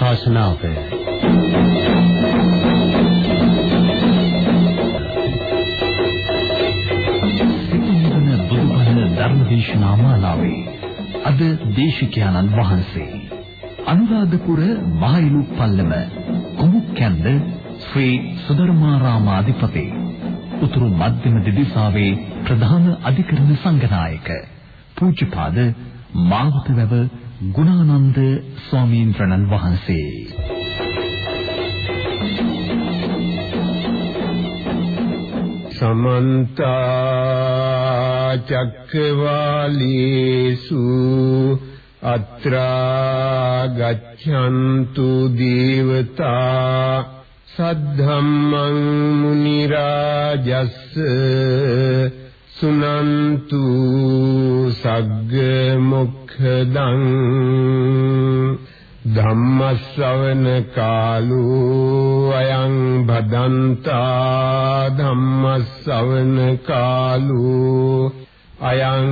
ධර්මානුශාසනාව ධර්මදේශනා මාලාවේ අද දේශිකානන් වහන්සේ අනුරාධපුර මහයිලු පල්ලම කුමුක්කන්ද ශ්‍රී සුධර්මාරාමාධිපති උතුරු මධ්‍යම දිවිසාවේ ප්‍රධාන අධිකරණ සංඝනායක පූජ්‍යපාද මාවතවැව ගුණානන්ද ස්වාමීන් වහන්සේ. සමන්ත චක්කවාලීසු අත්‍රා ගච්ඡන්තු දේවතා සද්ධම්මං මුනි රාජස්ස සුනන්තු සග්ග මොක්ඛදං ධම්මස්සවන කාලෝ අයං භදන්තා ධම්මස්සවන කාලෝ අයං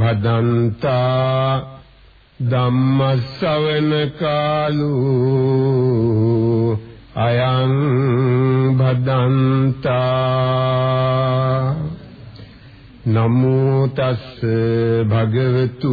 භදන්තා ධම්මස්සවන කාලෝ අයං භදන්තා නමෝ තස් භගවතු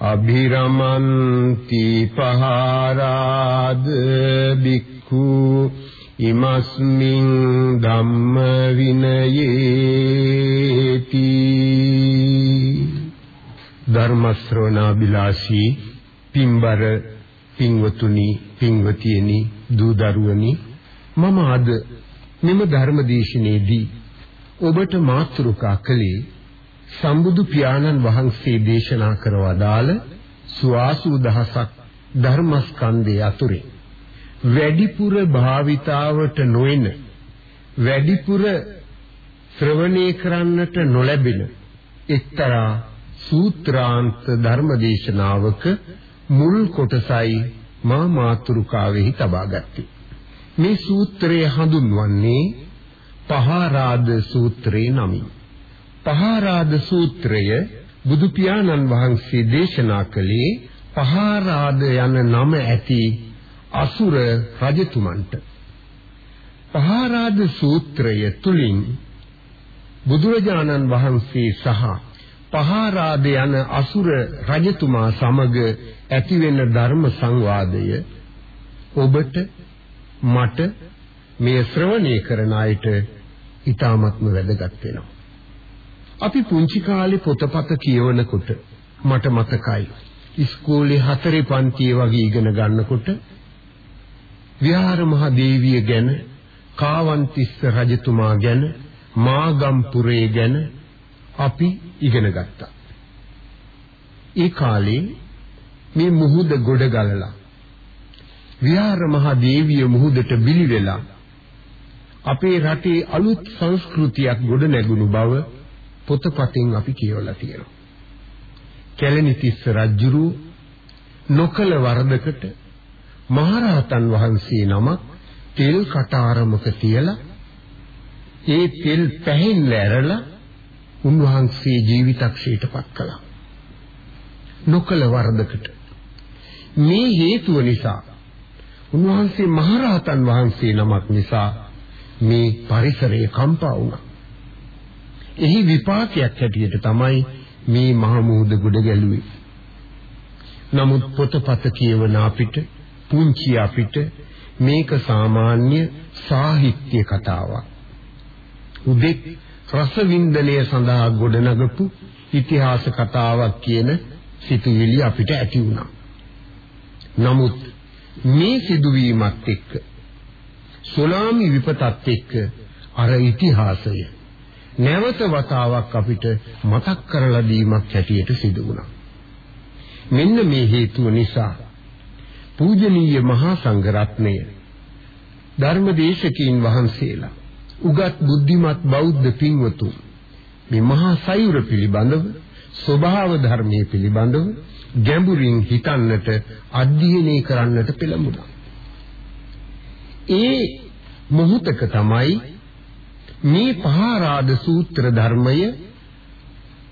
අභිරමන්ති පහරාද බික්ඛු ඉමස්මින් ධම්ම විනයේති ධර්ම ශ්‍රවණා බිලාසී පින්බර පින්වතුනි පින්වතියනි දූ දරුවනි මම අද මෙම ධර්ම දේශනේදී ඔබට මාතෘකා කළේ සම්බුදු පියාණන් වහන්සේ දේශනා කර වදාළ සුවාසු දහසක් ධර්මස්කන්ධය අතුරේ වැඩිපුර භාවිතාවට නොයන වැඩිපුර ශ්‍රවණය කරන්නට නොලැබෙන එක්තරා සූත්‍රාන්ත ධර්මදේශනාවක මුල් කොටසයි මා මාතෘකාවෙහි තබා ගත්තේ මේ සූත්‍රය හඳුන්වන්නේ පහාරාද සූත්‍රේ නමින්. පහාරාද සූත්‍රය බුදු පියාණන් වහන්සේ දේශනා කළේ පහාරාද යන නම ඇති අසුර රජතුමන්ට. පහාරාද සූත්‍රය තුලින් බුදුරජාණන් වහන්සේ සහ පහාරාද යන අසුර රජතුමා සමග ඇතිවෙන ධර්ම සංවාදය ඔබට මට මේ ශ්‍රවණය කරන අයට ඊ타ත්ම වැදගත් වෙනවා. අපි පුංචි කාලේ පොතපත කියවනකොට මට මතකයි ඉස්කෝලේ හතරේ පන්තියේ වගේ ඉගෙන ගන්නකොට විහාර මහ දේවිය ගැන කාවන්තිස්ස රජතුමා ගැන මාගම්පුරේ ගැන අපි ඉගෙන ගත්තා. ඒ කාලේ මේ මුහුද ගොඩ ගලලා විහාර මහා දේවිය මුහුදට බිලි වෙලා අපේ රටේ අලුත් සංස්කෘතියක් ගොඩ නැගුණු බව පොතපතින් අපි කියවලා තියෙනවා. කැලණිතිස්ස රජුරු නොකල වරදකට මහරහතන් වහන්සේ නමක් තෙල් කටාරමක තියලා ඒ තෙල් පැහෙන්න ඇරලා උන්වහන්සේ ජීවිතක්ෂයටපත් කළා. නොකල වරදකට මේ හේතුව නිසා උන්වහන්සේ මහරහතන් වහන්සේ නමක් නිසා මේ පරිසරය කම්පා වුණා. එහි විපාකයක් හැටියට තමයි මේ මහ මුහුද ගොඩ ගැලුවේ. නමුත් පොතපත කියවන අපිට පුංචි අපිට මේක සාමාන්‍ය සාහිත්‍ය කතාවක්. උදෙක් රසවින්දනය සඳහා ගොඩනගපු ඉතිහාස කතාවක් කියන සිතුවිලි අපිට ඇති වුණා. නමුත් මේ සිදුවීමත් එක්ක සුනාමි විපතත් එක්ක අර ඉතිහාසය නැවත වතාවක් අපිට මතක් කරලා දීමක් හැටියට සිදු වුණා. මෙන්න මේ හේතුව නිසා පූජනීය මහා සංඝරත්නය ධර්මදේශකීන් වහන්සේලා උගත් බුද්ධිමත් බෞද්ධ පින්වතුන් මේ මහා සයුර පිළිබඳව ස්වභාව ධර්මයේ පිළිබඳව ගැඹුරින් හිතන්නට අධ්‍යයනය කරන්නට පෙළඹුණා. ඒ මොහොතක තමයි මේ පහාරාද සූත්‍ර ධර්මය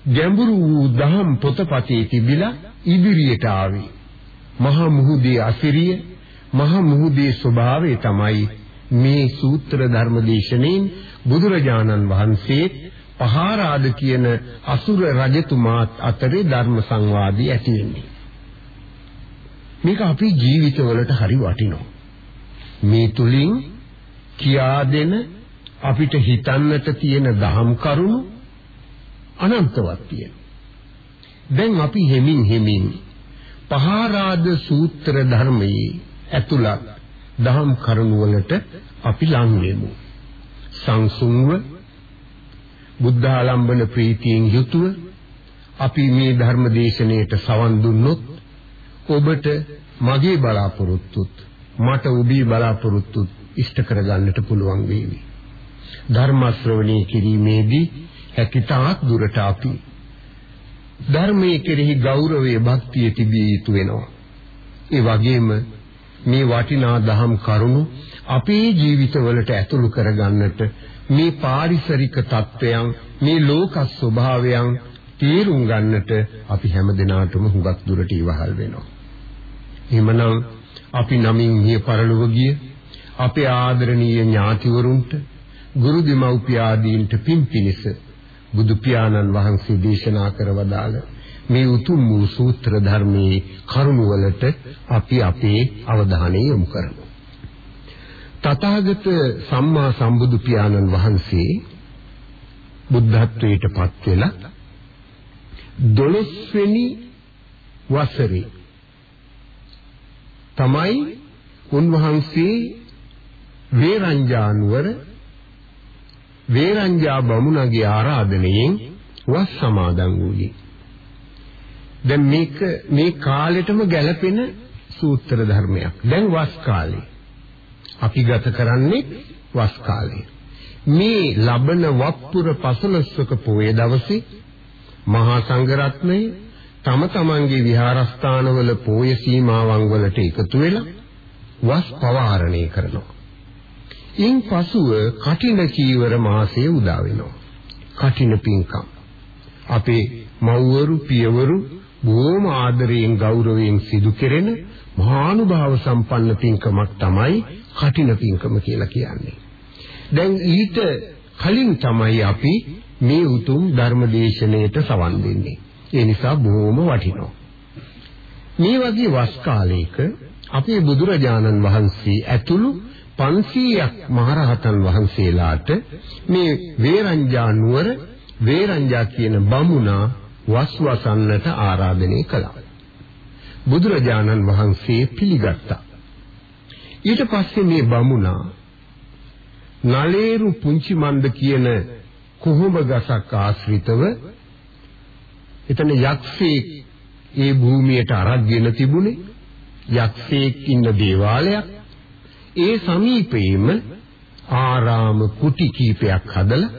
ගැඹුරු වූ දහම් පොතපතේ තිබිලා ඉදිරියට ආවේ. මහා මුහුදේ අසිරිය මහා මුහුදේ ස්වභාවය තමයි මේ සූත්‍ර ධර්ම දේශනෙන් බුදුරජාණන් වහන්සේ පහාරාද කියන අසුර රජතුමාත් අතරේ ධර්ම සංවාදී ඇති වෙන්නේ. මේක අපේ ජීවිතවලට හරි වටිනවා. මේ තුලින් කියා දෙන අපිට හිතන්නට තියෙන දහම් කරුණු අනන්තවත් තියෙනවා. දැන් අපි හෙමින් හෙමින් පහාරාද සූත්‍ර ධර්මයේ ඇතුළත් දහම් කරුණු වලට අපි ලං වෙමු. සංසුන්ව බුද්ධාලම්බන ප්‍රීතියෙන් යුතුව අපි මේ ධර්ම දේශනාවට සවන් දුන්නොත් ඔබට මගේ බලාපොරොත්තුත් මට ඔබේ බලාපොරොත්තුත් ඉෂ්ට කරගන්නට පුළුවන් වේවි. ධර්ම ශ්‍රවණය කිරීමේදී හැකිතාක් දුරට අපි ධර්මයේ කෙරෙහි ගෞරවය භක්තිය තිබිය යුතු වෙනවා. ඒ වගේම මේ වටිනා දහම් කරුණු අපේ ජීවිතවලට ඇතුළු කරගන්නට මේ පාරිසරික තත්වයන් මේ ලෝක ස්වභාවයන් තේරුම් ගන්නට අපි හැමදෙනාටම හුඟක් දුරට ඉවහල් වෙනවා. එහෙමනම් අපි නමින් මිය පරලොව ගිය අපේ ආදරණීය ඥාතිවරුන්ට ගුරු දෙමව්පිය ආදීන්ට පින් පිනිස බුදු පියාණන් වහන්සේ දේශනා කරවදාළ මේ උතුම් වූ සූත්‍ර ධර්මයේ කරුණ වලට අපි අපේ අවධානය යොමු කරමු. තථාගත සම්මා සම්බුදු පියාණන් වහන්සේ බුද්ධත්වයට පත් වෙලා 12 වෙනි වසරේ තමයි උන්වහන්සේ වේරංජානුවර වේරංජා බමුණගේ ආරාධනයෙන් වස් සමාදන් වූයේ. දැන් මේක මේ කාලෙටම ගැලපෙන සූත්‍ර ධර්මයක්. දැන් වස් කාලේ. අපි ගත කරන්නේ වස් කාලය. මේ ලබන වප්පුර පසළොස්වක පොයේ දවසේ මහා සංඝරත්නය තම තමන්ගේ විහාරස්ථානවල පෝය සීමාවන් වලට එකතු වෙලා වස් පවාරණය කරනවා. ඉන් පසුව කටින චීවර මාසයේ උදා වෙනවා. කටින පින්කම්. අපේ මව්වරු පියවරු බොහොම ආදරයෙන් ගෞරවයෙන් සිදු කෙරෙන මහානුභාව සම්පන්න පින්කමක් තමයි කටින පින්කම කියලා කියන්නේ. දැන් ඊට කලින් තමයි අපි මේ උතුම් ධර්මදේශනයට සවන් දෙන්නේ. ඒ නිසා බොහොම වටිනවා. මේ වගේ වස් කාලයක අපේ බුදුරජාණන් වහන්සේ ඇතුළු 500ක් මහරහතන් වහන්සේලාට මේ වේරංජා නුවර වේරංජා කියන බමුණා වස්වසන්නට ආරාධනය කළා. බුදුරජාණන් වහන්සේ පිළිගත්තා. ඊට පස්සේ මේ බමුණා නලේරු පුංචි මන්ද කියන කුහුඹ ගසක් ආශ්‍රිතව එතන යක්ෂයෙක් ඒ භූමියට අරගෙන තිබුණේ යක්ෂයෙක් ඉන්න දේවාලයක් ඒ සමීපයේම ආරාම කුටි කීපයක් හදලා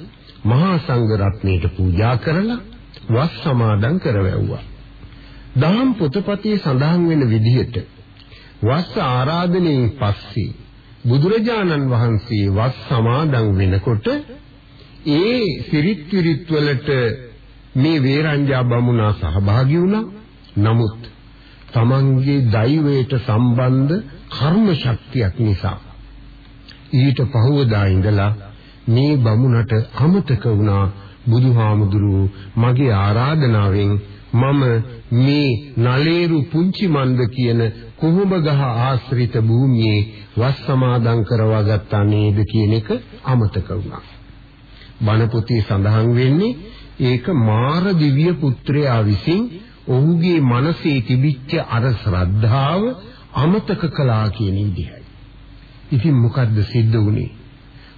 මහා සංඝ රත්නයට පූජා කරලා වස් සමාදන් කරවැව්වා. දහම් පොතපතේ සඳහන් වෙන විදිහට වස් ආරාධනයෙන් පස්සේ බුදුරජාණන් වහන්සේ වස් සමාදන් වෙනකොට ඒ සිරිත් විරිත් වලට මේ වේරංජා බමුණා සහභාගී වුණා. නමුත් තමන්ගේ දෛවයට සම්බන්ධ කර්ම ශක්තියක් නිසා ඊට පහවදා ඉඳලා මේ බමුණට අමතක වුණා බුදුහාමුදුරුවෝ මගේ ආරාධනාවෙන් මම මේ නලේරු පුංචි මන්ද කියන කුහුඹ ගහ ආශ්‍රිත භූමියේ වස් සමාදන් කරවා ගත්තා නේද කියන එක අමතක වුණා. බණ පොතේ සඳහන් වෙන්නේ ඒක මාර දිව්‍ය පුත්‍රයා විසින් ඔහුගේ මනසේ තිබිච්ච අර ශ්‍රද්ධාව අමතක කළා කියන විදිහයි. ඉතින් මොකද්ද සිද්ධ වුනේ?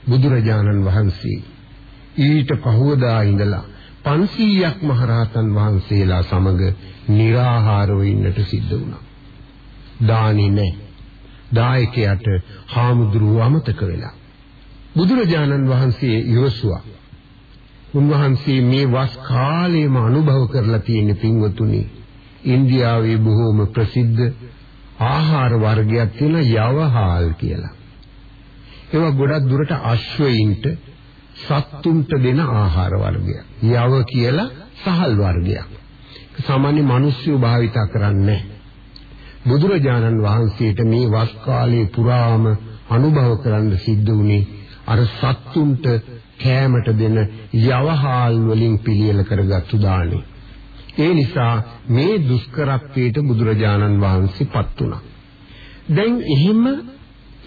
බුදුරජාණන් වහන්සේ ඊට පහවදා ඉඳලා 500ක් මහරහතන් වහන්සේලා සමග निराහාරව ඉන්නට සිද්ධ වුණා. දානි නැහැ. දායකයාට හාමුදුරුව අමතක වෙලා. බුදුරජාණන් වහන්සේ ඉවසුවා. උන්වහන්සේ මේ වස් කාලයේම අනුභව කරලා තියෙන පින්වතුනි ඉන්දියාවේ බොහෝම ප්‍රසිද්ධ ආහාර වර්ගයක් තියෙන යවහාල් කියලා. ඒවා ගොඩක් දුරට අශ්වයින්ට සත්තුන්ට දෙන ආහාර වර්ගයක්. යව කියලා සහල් වර්ගයක්. සාමාන්‍ය මිනිස්සු භාවිතා කරන්නේ බුදුරජාණන් වහන්සේට මේ වස් කාලයේ පුරාම අනුභව කරන්න සිද්ධ වුණේ අර සත්තුන්ට කෑමට දෙන යවහාල් වලින් පිළියෙල කරගත්තු දානේ. ඒ නිසා මේ දුෂ්කරත්වයට බුදුරජාණන් වහන්සේපත් වුණා. දැන් එහෙම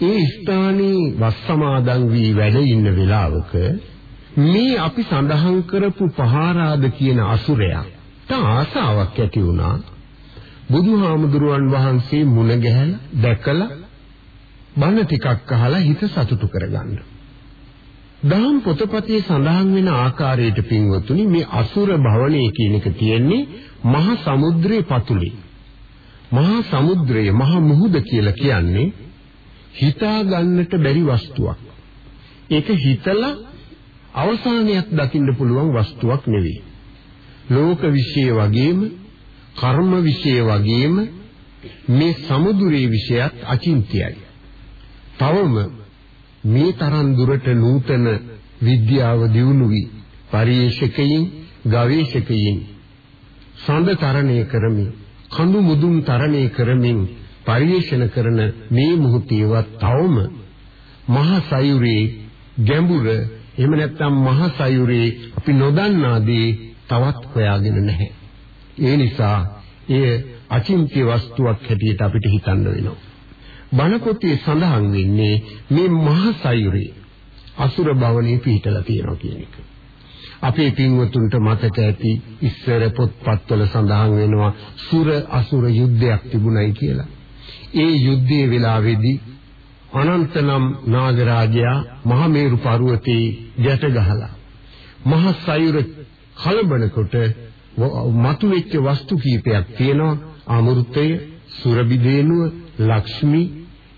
ඒ ස්ථානයේ වස් සමාදන් වී වැඩ ඉන්න වෙලාවක මේ අපි සඳහන් කරපු පහාරාද කියන අසුරයා තා ආසාවක් ඇති වුණා බුදුහාමුදුරුවන් වහන්සේ මුණ ගැහැලා දැකලා බණ ටිකක් අහලා හිත සතුටු කරගන්න. දහම් පොතපතේ සඳහන් වෙන ආකාරයට පින්වතුනි මේ අසුර භවණේ කියන එක තියෙන්නේ මහා සමුද්‍රයේ පතුලේ. මහා සමුද්‍රය මහා මුහුද කියලා කියන්නේ හිතා ගන්නට බැරි වස්තුවක්. ඒක හිතලා අවසානයක් දකින්න පුළුවන් වස්තුවක් නෙවෙයි. ලෝක විශ්ය වගේම කර්ම විශ්ය වගේම මේ සමුදුරේ විෂයත් අචින්තියයි. තවම මේ තරම් දුරට නූතන විද්‍යාව දියුණු වී පරිශකයින් ගවේෂකයින් සඳ තරණය කරමින් කඳු මුදුන් තරණය කරමින් පරිශන කරන මේ මොහොතේවත් තවම මහා සයුරේ ගැඹුර එහෙම නැත්නම් මහා සයුරේ අපි නොදන්නා දේ තවත් හොයාගෙන නැහැ. ඒ නිසා එය අචින්ත්‍ය වස්තුවක් හැටියට අපිට හිතන්න වෙනවා. බණ පොතේ සඳහන් වෙන්නේ මේ මහා සයුරේ අසුර භවනේ පිහිටලා තියෙනවා කියන එක. අපේ පින්වතුන්ට මතක ඇති ඉස්සර පොත්පත්වල සඳහන් වෙනවා සුර අසුර යුද්ධයක් තිබුණයි කියලා. ඒ යුද්ධයේ වෙලාවේදී අනන්තනම් නාගරාජයා මහමේරු පර්වතයේ ගැට ගහලා මහ සයුර කලබනකොට මතුවෙච්ච වස්තු කීපයක් තියෙනවා අමෘතය සුරබිදේනුව ලක්ෂ්මි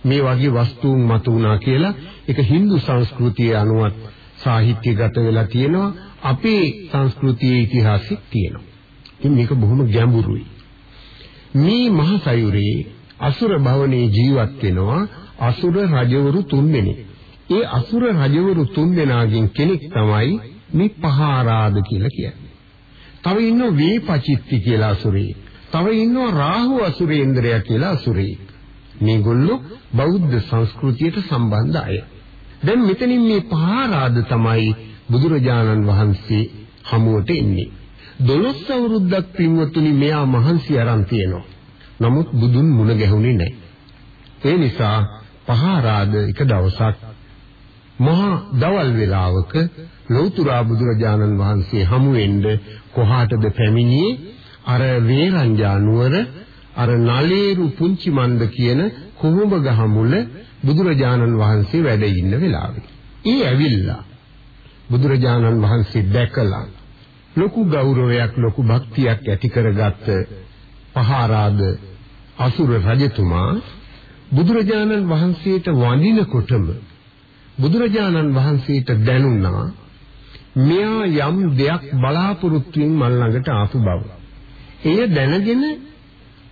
මේ වගේ වස්තුන් මතු වුණා කියලා ඒක Hindu සංස්කෘතියේ අනුවත් සාහිත්‍යගත වෙලා තියෙනවා අපේ සංස්කෘතියේ ඉතිහාසෙත් තියෙනවා. ඉතින් මේක බොහොම ගැඹුරුයි. මේ මහ සයුරේ අසුර භවනේ ජීවත් වෙනවා අසුර රජවරු තුන්දෙනෙක්. ඒ අසුර රජවරු තුන්දෙනාගෙන් කෙනෙක් තමයි මේ පහාරාද කියලා කියන්නේ. තව ඉන්නෝ වේපචිත්ති කියලා අසුරේ. තව ඉන්නෝ රාහු අසුරේන්ද්‍රයා කියලා අසුරේ. මේගොල්ලෝ බෞද්ධ සංස්කෘතියට සම්බන්ධ අය. දැන් මෙතනින් මේ පහාරාද තමයි බුදුරජාණන් වහන්සේ හමුවට එන්නේ. 12 අවුරුද්දක් පින්වතුනි මෙයා මහන්සි අරන් තියෙනවා. නමුත් බුදුන් මුණ ගැහුනේ නැහැ. ඒ නිසා පහාරාද එක දවසක් මහා දවල් වේලාවක ලෞතර බුදුරජාණන් වහන්සේ හමු වෙන්න කොහාටද පැමිණියේ අර වේරංජා නුවර අර නලේරු පුංචි මන්ද කියන කොහොඹ ගහ මුල බුදුරජාණන් වහන්සේ වැඩ ඉන්න වෙලාවේ. ඊ ඇවිල්ලා බුදුරජාණන් වහන්සේ දැකලා ලොකු ගෞරවයක් ලොකු භක්තියක් ඇති කරගත්ත පහාරාද අසුර රජතුමා බුදුරජාණන් වහන්සේට වඳිනකොටම බුදුරජාණන් වහන්සේට දැනුණා මෙයා යම් දෙයක් බලාපොරොත්තුෙන් මල් ළඟට ආපු බව. එය දැනගෙන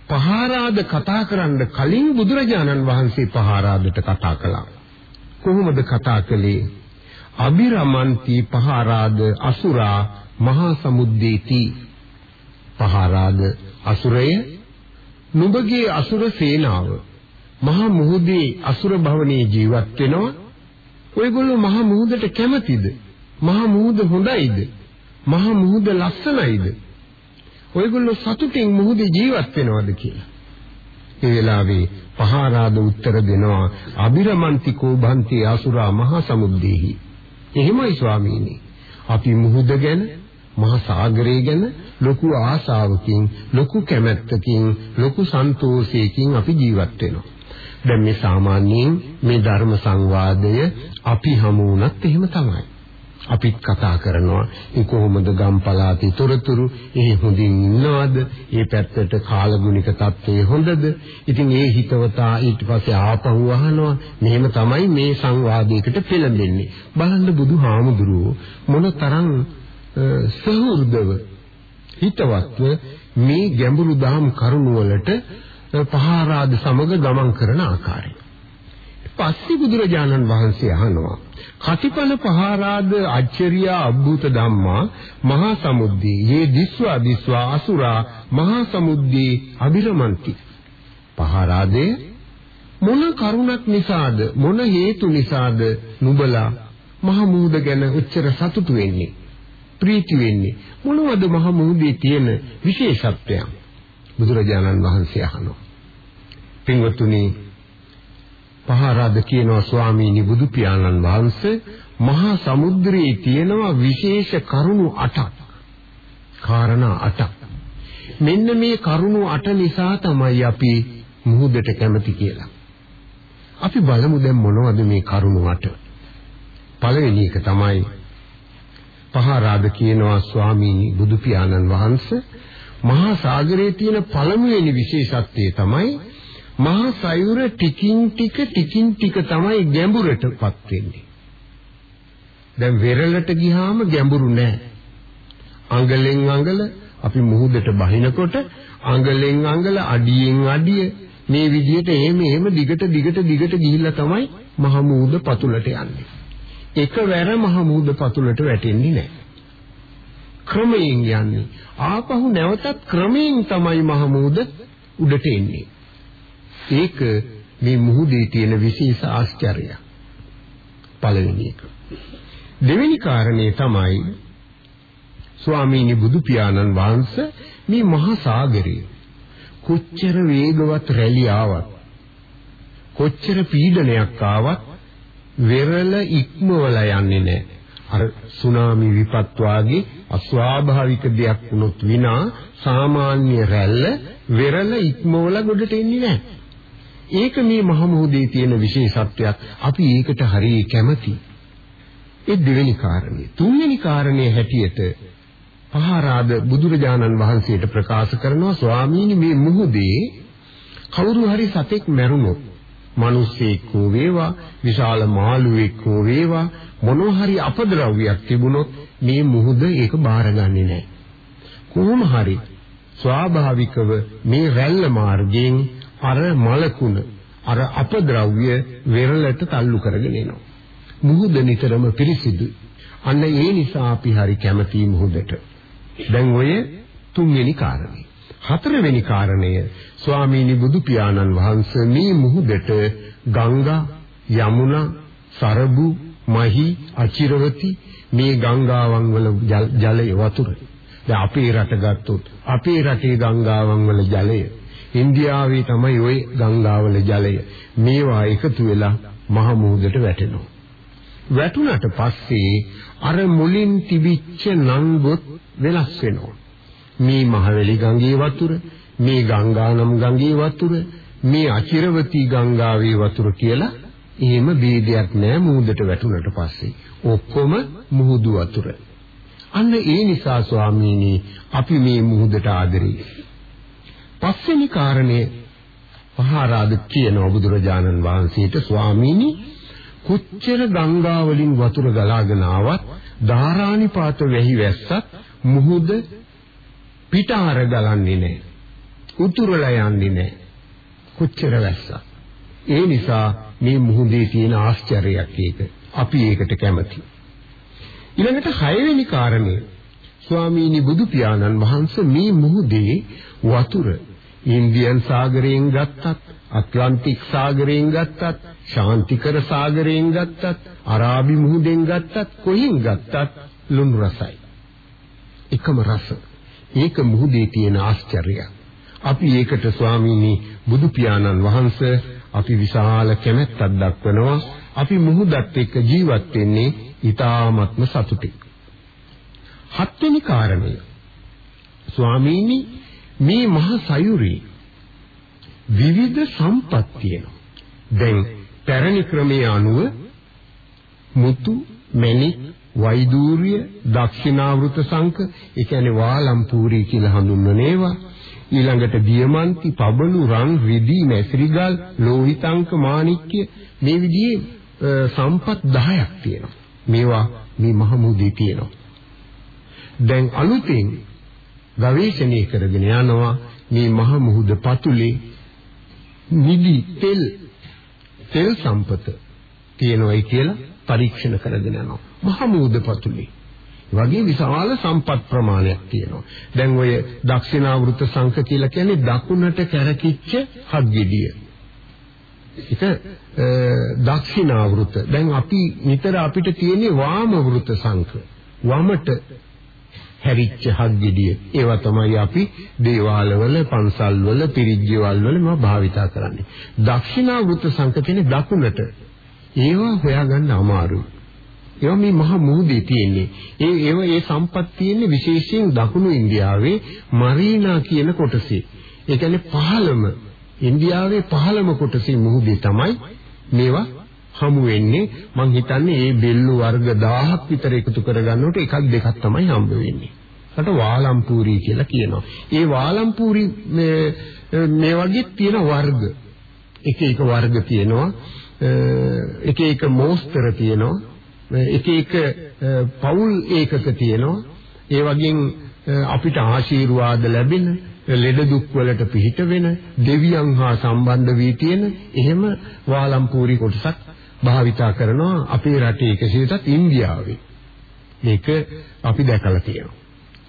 පහාරාද කතා කරන්න කලින් බුදුරජාණන් වහන්සේ පහාරාදට කතා කළා. කොහොමද කතා කළේ? අබිරමන්ති පහාරාද අසුරා මහා සමුද්දේති. පහාරාද අසුරය නුඹගේ අසුර සේනාව. මහා මුහුදේ අසුර භවනේ ජීවත් වෙනවා. ඔයගොල්ලෝ මහා මුහුදට කැමතිද? මහා මුහුද හොඳයිද? මහා මුහුද ලස්සනයිද? ඔයගොල්ලෝ සතුටින් මුහුදේ ජීවත් වෙනවද කියලා ඒ වෙලාවේ පහාරාද උත්තර දෙනවා අබිරමන්තිකෝ භන්ති අසුරා මහා සමුද්දේහි එහෙමයි ස්වාමීනි අපි මුහුද ගැන මහා සාගරය ගැන ලොකු ආසාවකින් ලොකු කැමැත්තකින් ලොකු සන්තෝෂයකින් අපි ජීවත් වෙනවා. දැන් මේ සාමාන්‍යයෙන් මේ ධර්ම සංවාදය අපි හමු වුණත් එහෙම තමයි. අපිත් කතා කරනවා. ඒ කොහොමද ගම් පළාතේ තොරතුරු? ඒ හොඳින් ඉන්නවද? ඒ පැත්තට කාලගුණික තත්ත්වය හොඳද? ඉතින් ඒ හිතවතා ඊට පස්සේ ආපහු අහනවා. මෙහෙම තමයි මේ සංවාදයකට පෙළඹෙන්නේ. බලන්න බුදුහාමුදුරුවෝ මොන තරම් සහෘදව හිතවත්ව මේ ගැඹුරු දහම් කරුණ වලට පහාරාද සමග ගමන් කරන ආකාරය පස්සේ බුදුරජාණන් වහන්සේ අහනවා කතිපල පහාරාද අච්චරියා අබ්බූත ධම්මා මහා සමුද්දී යේ දිස්වා දිස්වා අසුරා මහා සමුද්දී අබිරමන්ති පහාරාදේ මොන කරුණක් නිසාද මොන හේතු නිසාද නුඹලා මහ මුහුද ගැන උච්චර සතුටු වෙන්නේ ප්‍රීති වෙන්නේ? මොනවද මහ මුහුදේ තියෙන විශේෂත්වයන්? බුදුරජාණන් වහන්සේ අහනවා. පින්වත්නි පහරාද කියනවා ස්වාමීනි බුදු පියාණන් වහන්සේ මහා සමුද්‍රයේ තියෙනවා විශේෂ කරුණු 8ක්. කාරණා 8ක්. මෙන්න මේ කරුණු 8 නිසා තමයි අපි මුහුදට කැමති කියලා. අපි බලමු දැන් මොනවද මේ කරුණු 8. පළවෙනි එක තමයි පහරාද කියනවා ස්වාමීනි බුදු පියාණන් වහන්සේ මහා සාගරයේ තියෙන පළමුවෙනි විශේෂත්වය තමයි මහා සයුර ටිකින් ටික ටිකින් ටික තමයි ගැඹුරටපත් වෙන්නේ. දැන් වෙරළට ගියාම ගැඹුරු නෑ. අඟලෙන් අඟල අපි මුහුදට බහිනකොට අඟලෙන් අඟල අඩියෙන් අඩිය මේ විදිහට එහෙම එහෙම දිගට දිගට දිගට ගිහිල්ලා තමයි මහ මුහුද පතුලට යන්නේ. එකවර මහ මුහුද පතුලට වැටෙන්නේ නෑ. ක්‍රමයෙන් යන්නේ. ආපහු නැවතත් ක්‍රමයෙන් තමයි මහ මුහුද උඩට එන්නේ. ඒක මේ මුහුදේ තියෙන විශේෂ ආශ්චර්යය. පළවෙනි එක. දෙවෙනි කාරණේ තමයි ස්වාමීනි බුදු පියාණන් වහන්සේ මේ මහා සාගරය කොච්චර වේගවත් රැලි ආවත් කොච්චර පීඩනයක් ආවත් වෙරළ ඉක්මවලා යන්නේ නැහැ. අර සුනාමි විපත් වාගේ අස්වාභාවික දෙයක් වුණොත් විනා සාමාන්‍ය රැල්ල වෙරළ ඉක්මවලා ගොඩට එන්නේ නැහැ. ඒක මේ මහ මුහුදේ තියෙන විශේෂත්වයක්. අපි ඒකට හරිය කැමති. ඒ දෙවෙනි කාරණේ. තුන්වෙනි කාරණේ හැටියට පහරාද බුදුරජාණන් වහන්සේට ප්‍රකාශ කරනවා ස්වාමීනි මේ මුහුදේ කවුරු හරි සතෙක් මැරුණොත් මිනිස්සෙක් හෝ වේවා විශාල මාළුවෙක් හෝ වේවා මොනවා හරි අපද්‍රව්‍යයක් තිබුණොත් මේ මුහුද ඒක බාරගන්නේ නැහැ. කොහොම හරි ස්වාභාවිකව මේ රැල්ල මාර්ගයෙන් අර මලකුණ අර අපද්‍රව්‍ය වෙරළට තල්ලු කරගෙන එනවා. මුහුද නිතරම පිරිසිදු. අන්න ඒ නිසා අපි හරි කැමති මුහුදට. දැන් ඔය තුන්වෙනි කාරණේ. හතරවෙනි කාරණය ස්වාමීනි බුදු පියාණන් වහන්සේ මේ මුහුදට ගංගා යමුනා සරබු මහි අචිරවති මේ ගංගාවන් වල ජලය වතුර දැන් අපේ රට ගත්තොත් අපේ රටේ ගංගාවන් වල ජලය ඉන්දියාවේ තමයි ওই ගංගාවල ජලය. මේවා එකතු වෙලා මහ මුහුදට වැටෙනවා. වැටුණට පස්සේ අර මුලින් තිබිච්ච නංගුත් වෙනස් වෙනවා. මේ මහවැලි ගඟේ වතුර, මේ ගංගානම් ගඟේ වතුර, මේ අචිරවති ගංගාවේ වතුර කියලා එහෙම ભેදයක් නැහැ මුහුදට වැටුණට පස්සේ. ඔක්කොම මුහුදු වතුර. අන්න ඒ නිසා ස්වාමීනි අපි මේ මුහුදට ආදරේ. පස්වෙනි කාරණය මහරජා කියනවා බුදුරජාණන් වහන්සේට ස්වාමීනි කොච්චර ගංගා වලින් වතුර ගලාගෙන ආවත් ධාරානිපාත වැහි වැස්සත් මුහුද පිටාර ගලන්නේ නැහැ. උතුරලා යන්නේ නැහැ. කොච්චර වැස්සත්. ඒ නිසා මේ මුහුදේ තියෙන ආශ්චර්යයක් ඒක. අපි ඒකට කැමති. ඊළඟට හයවෙනි කාරණය ස්වාමීනි බුදු පියාණන් වහන්සේ මේ මුහුදේ වතුර ඉන්දියන් සාගරයෙන් ගත්තත් ඇට්ලන්ටික් සාගරයෙන් ගත්තත් ශාන්තිකර සාගරයෙන් ගත්තත් අරාබි මුහුදෙන් ගත්තත් කොහෙන් ගත්තත් ලුණු රසයි. එකම රස. ඒක මුහුදේ තියෙන ආශ්චර්යය අපි ඒකට ස්වාමීනි බුදු පියාණන් වහන්සේ අපි විශාල කැමැත්තක් දක්වනවා. අපි මුහුදත් එක්ක ජීවත් වෙන්නේ ඊ타ත්ම සතුටින්. හත්වෙනි කාරණය. ස්වාමීනි මේ මහ සයුරේ විවිධ සම්පත් තියෙනවා. දැන් පැරණි ක්‍රමයේ අනුව මුතු, මණික්, වෛදූර්ය, දක්ෂිනාවෘත සංක, ඒ කියන්නේ වාලම්පූරි කියලා හඳුන්වන ඒවා. ඊළඟට දියමන්ති, පබළු, රන්, රිදී, මැසිරිගල්, ලෝහිතංක, මාණික්‍ය මේ විදිහේ සම්පත් 10ක් තියෙනවා. මේවා මේ මහමුදී තියෙනවා. දැන් අලුතෙන් ගවේෂණය කරගෙන යනවා මේ මහ මුහුද පතුලේ නිදි තෙල් තෙල් සම්පත තියෙනවායි කියලා පරීක්ෂණ කරගෙන යනවා. මහ මුහුද පතුලේ වගේ විශාල සම්පත් ප්‍රමාණයක් තියෙනවා. දැන් ඔය දක්ෂිනාවෘත සංඛ කියලා කියන්නේ දකුණට කැරකිච්ච හග්ගෙඩිය. ඒක දක්ෂිනාවෘත. දැන් අපි නිතර අපිට තියෙන්නේ වාම වෘත සංඛ. වමට හැරිච්ච හග්ගෙඩිය. ඒවා තමයි අපි දේවාලවල, පන්සල්වල, පිරිජ්ජවල් වල මේවා භාවිතා කරන්නේ. දක්ෂිනාවෘත සංඛ කියන්නේ දකුණට. ඒවා හොයාගන්න අමාරුයි. ඒවා මේ මහා මුහුදේ තියෙන්නේ. ඒ ඒව ඒ සම්පත් තියෙන්නේ විශේෂයෙන් දකුණු ඉන්දියාවේ මරීනා කියන කොටසේ. ඒ කියන්නේ පහළම ඉන්දියාවේ පහළම කොටසේ මුහුදේ තමයි මේවා හමු වෙන්නේ. මං හිතන්නේ මේ බෙල්ලු වර්ග 1000ක් විතර එකතු කරගන්නකොට එකක් දෙකක් තමයි හම්බ වෙන්නේ. ඒකට වාලම්පූරි කියලා කියනවා. ඒ වාලම්පූරි මේ වගේ තියෙන වර්ග එක එක වර්ග තියෙනවා. එක එක මෝස්තර තියෙනවා. එක එක පවුල් ඒකක තියෙනවා. ඒ වගේම අපිට ආශිර්වාද ලැබෙන ලෙඩ දුක් වලට පිහිට වෙන දෙවියන් හා සම්බන්ධ වී තියෙන එහෙම වාලම්පූරි කොටසක් භාවිතා කරනවා අපේ රටේ එකසියටත් ඉන්දියාවේ. මේක අපි දැකලා තියෙනවා.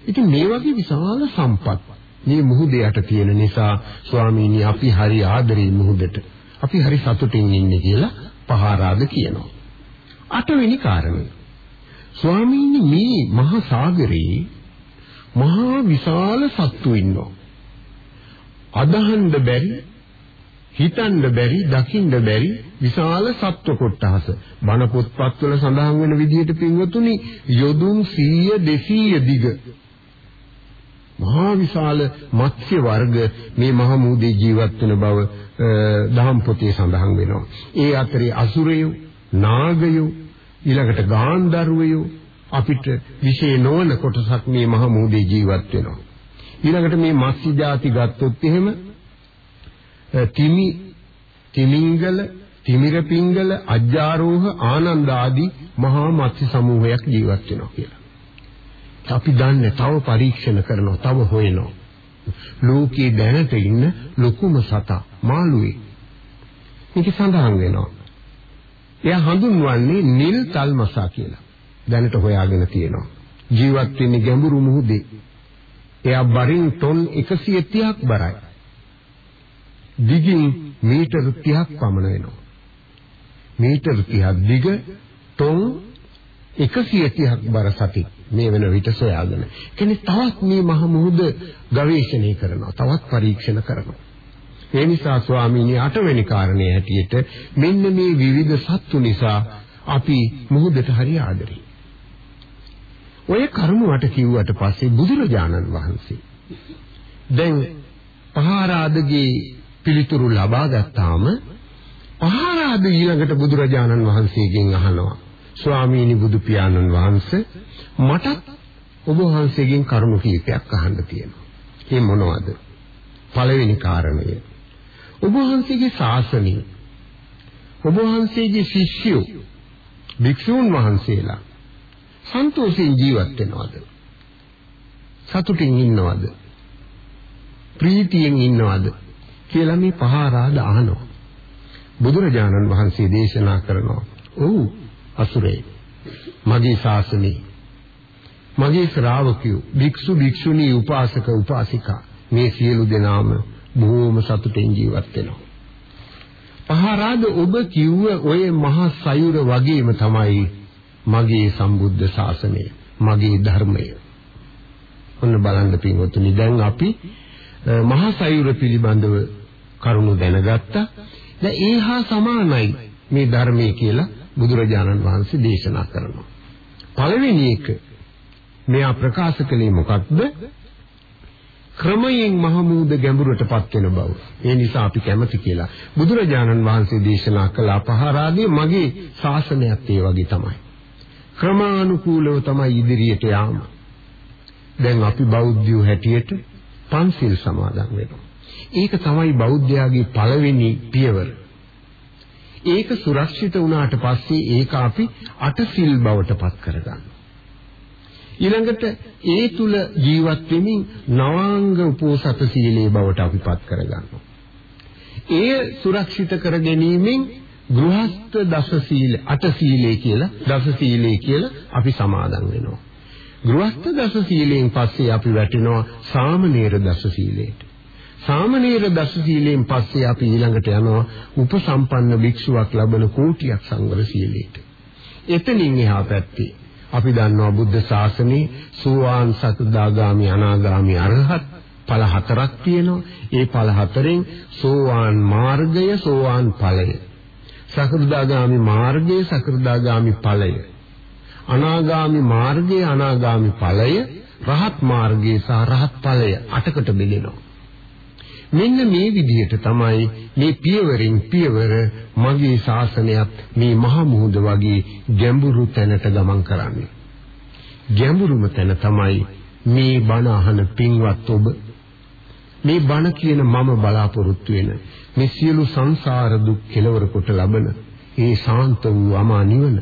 ඉතින් මේ වගේ විශාල සම්පත් මේ මුහුදේ යට තියෙන නිසා ස්වාමීනි අපි හරි ආදරේ මුහුදට. අපි හරි සතුටින් ඉන්නේ කියලා පහාරාද කියනවා. අටවෙනි කාරණය. ස්වාමීනි මේ මහා සාගරේ මහා විශාල සත්තු ඉන්නවා. අදහන්න බැරි හිතන්න බැරි දකින්න බැරි විශාල සත්ව කොට්ටහස බණ පොත්පත්වල සඳහන් වෙන විදිහට පින්වතුනි යොදුන් 100 200 දිග මහා විශාල මත්ස්‍ය වර්ග මේ මහ මූදේ ජීවත් වෙන බව දහම් පොතේ සඳහන් වෙනවා. ඒ අතරේ අසුරයෝ, නාගයෝ, ඊළඟට ගාන්ධර්වයෝ අපිට විශේෂ නොවන කොටසක් මේ මහ මූදේ ජීවත් වෙනවා. ඊළඟට මේ මත්ස්‍ය ಜಾති ගත්තොත් එහෙම තිමි තිමිංගල තිමිර පිංගල අජ්ජාරෝහ ආනන්ද ආදී මහා මත්ස්‍ය සමූහයක් ජීවත් වෙනවා කියලා. අපි දන්නේ තව පරීක්ෂණ කරනවා තව හොයනවා. ලෝකයේ දැනට ඉන්න ලොකුම සතා මාළුවේ. මේක සඳහන් වෙනවා. එයා හඳුන්වන්නේ නිල් තල්මසා කියලා. දැනට හොයාගෙන තියෙනවා. ජීවත් වෙන්නේ ගැඹුරු මුහුදේ. එයා බරින් ටොන් 130ක් බරයි. දිගින් මීටර 30ක් පමණ වෙනවා. මීටර 30ක් දිග ටොන් 130ක් බර සති මේ වෙන විට සොයාගෙන. කියන්නේ තවත් මේ මහ මුහුද ගවේෂණය කරනවා. තවත් පරීක්ෂණ කරනවා. ඒ නිසා ස්වාමීනි අටවෙනි කාරණේ හැටියට මෙන්න මේ විවිධ සත්තු නිසා අපි මුහුදට හරි ආදරේ. ඔය කරුණ වට කිව්වට පස්සේ බුදුරජාණන් වහන්සේ දැන් පහාරාදගේ පිළිතුරු ලබා ගත්තාම පහාරාද ඊළඟට බුදුරජාණන් වහන්සේගෙන් අහනවා ස්වාමීනි බුදු පියාණන් වහන්සේ මටත් ඔබ වහන්සේගෙන් කරුණු කීපයක් අහන්න තියෙනවා. ඒ මොනවද? පළවෙනි කාරණය. ඔබ වහන්සේගේ ශාසනය ඔබ වහන්සේගේ ශිෂ්‍යයෝ භික්ෂූන් වහන්සේලා සන්තෝෂයෙන් ජීවත් වෙනවද? සතුටින් ඉන්නවද? ප්‍රීතියෙන් ඉන්නවද? කියලා මේ පහාරාද අහනවා. බුදුරජාණන් වහන්සේ දේශනා කරනවා. ඔව් අසුරේ මගේ ශාසනේ මගේ ශ්‍රාවකයෝ භික්ෂු භික්ෂුණී උපාසක උපාසිකා මේ සියලු දෙනාම බොහෝම සතුටින් ජීවත් වෙනවා. පහරාද ඔබ කිව්ව ඔය මහා සයුර වගේම තමයි මගේ සම්බුද්ධ ශාසනය, මගේ ධර්මය. ඔන්න බලන්න පින්වතුනි දැන් අපි මහා සයුර පිළිබඳව කරුණු දැනගත්තා. දැන් ඒ හා සමානයි මේ ධර්මයේ කියලා බුදුරජාණන් වහන්සේ දේශනා කරනවා. පළවෙනි එක මෙයා ප්‍රකාශ කළේ මොකක්ද? ක්‍රමයෙන් මහමූද ගැඹුරටපත් වෙන බව. ඒ නිසා අපි කැමති කියලා බුදුරජාණන් වහන්සේ දේශනා කළ අපහාරාදී මගේ ශාසනයත් ඒ වගේ තමයි. ක්‍රමානුකූලව තමයි ඉදිරියට යාම. දැන් අපි බෞද්ධයෝ හැටියට පන්සිල් සමාදන් වෙනවා. ඒක තමයි බෞද්ධයාගේ පළවෙනි පියවර. ඒක සුරක්ෂිත වුණාට පස්සේ ඒක අපි අටසිල් බවට පත් කරගන්නවා. ඊළඟට ඒ තුල ජීවත් වෙමින් නවාංග උපෝසත සීලයේ බවට අපි පත් කරගන්නවා. ඒ සුරක්ෂිත කර ගැනීමෙන් ගෘහස්ත දස සීල අට සීලේ කියලා දස සීලේ කියලා අපි සමාදන් වෙනවා. ගෘහස්ත දස සීලයෙන් පස්සේ අපි වැටෙනවා සාමනීර දස සීලයට. සාමනීර දස සීලයෙන් පස්සේ අපි ඊළඟට යනවා උපසම්පන්න භික්ෂුවක් ලබන කෝටියක් සංවර සීලයට. එතනින් එහා පැත්තේ අපි දන්නවා බුද්ධ ශාසනයේ සෝවාන් සකදාගාමි අනාගාමි අරහත් ඵල හතරක් තියෙනවා. ඒ ඵල හතරෙන් සෝවාන් මාර්ගය සෝවාන් ඵලය. සකදාගාමි මාර්ගය සකදාගාමි ඵලය. අනාගාමි මාර්ගය අනාගාමි ඵලය රහත් මාර්ගය සහ රහත් ඵලය අටකට බෙදෙනවා. මෙන්න මේ විදිහට තමයි මේ පියවරින් පියවර මගේ ශාසනයත් මේ මහ මුහුද වගේ ගැඹුරු තැනට ගමන් කරන්නේ. ගැඹුරුම තැන තමයි මේ බණ අහන පින්වත් ඔබ මේ බණ කියන මම බලාපොරොත්තු වෙන මේ සියලු සංසාර දුක් කෙලවර කොට ලබන ඒ ශාන්ත වූ අමා නිවන.